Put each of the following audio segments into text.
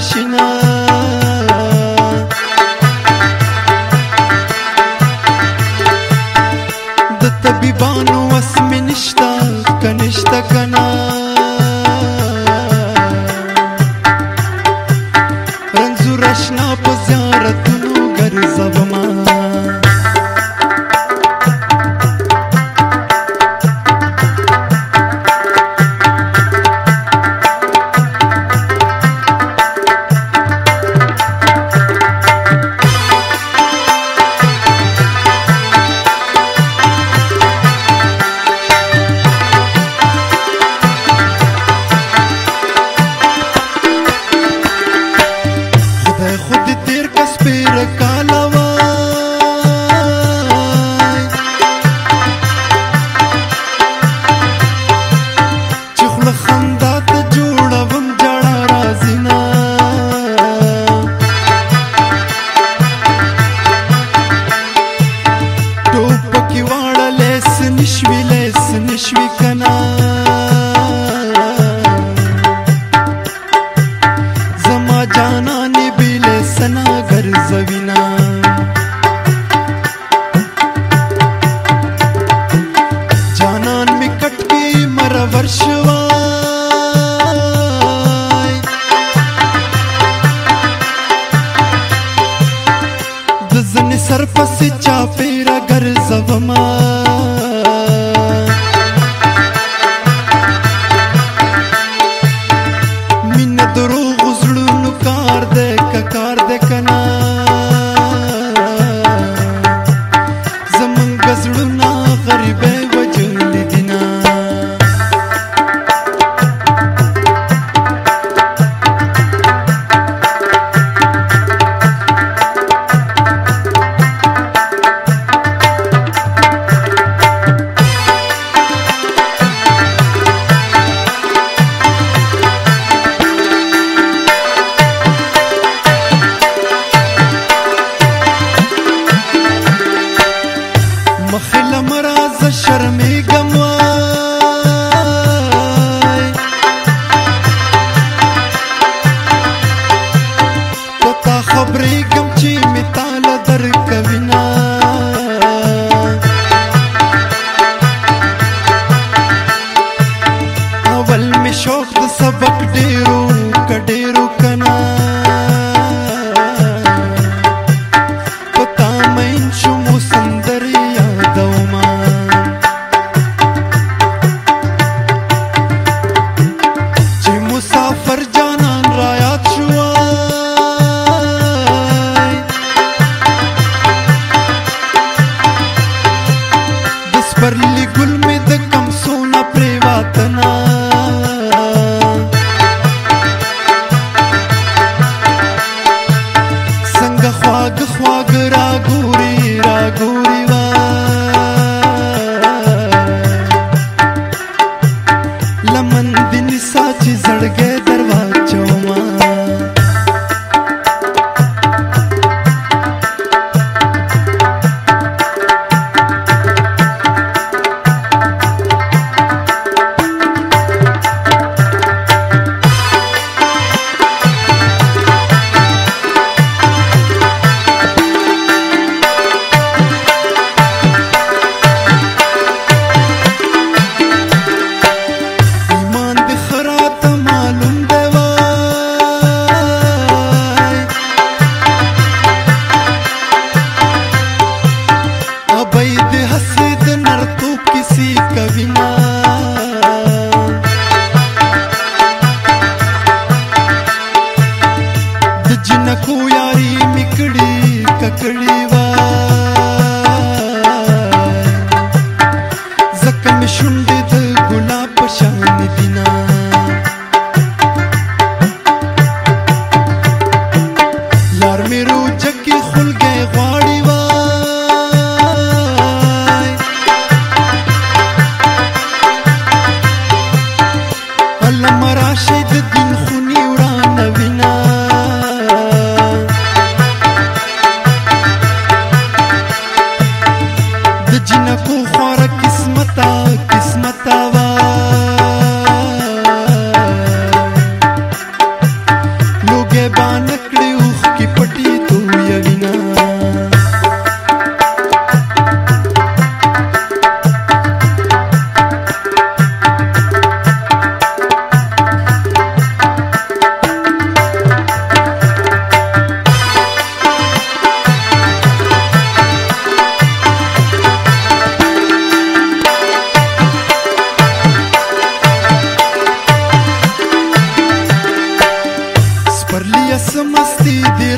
başına fosse criou اسمستی دی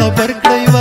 خبر کړی وای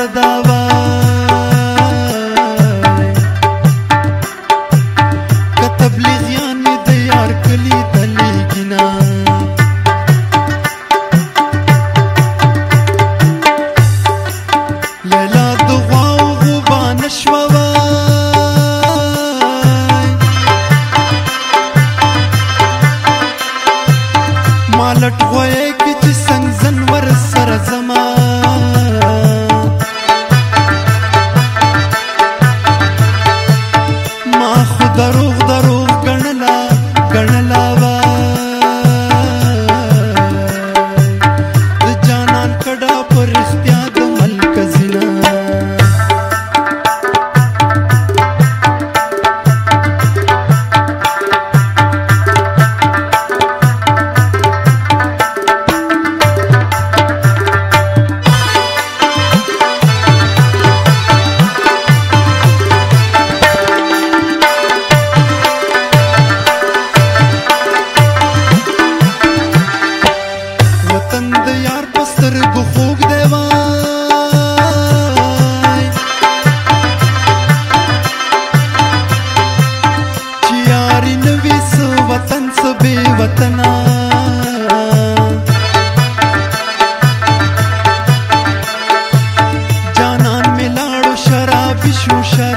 ಮಠದ Xuxa.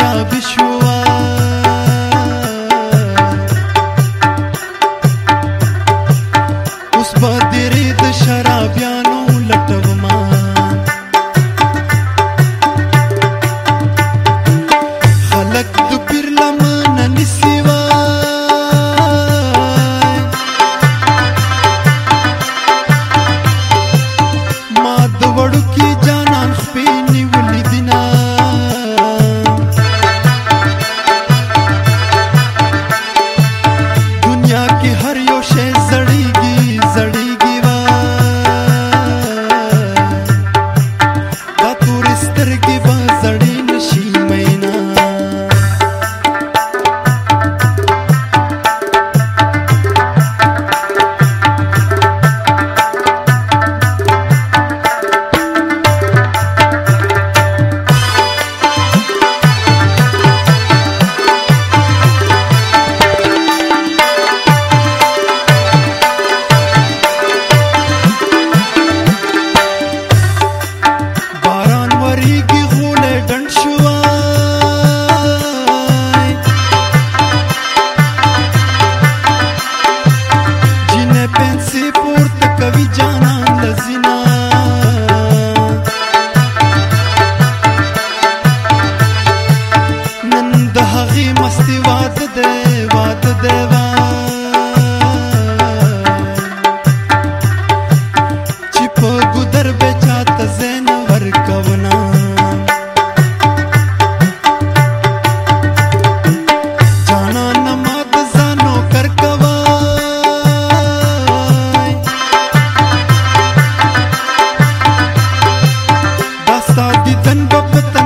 di tanpa petang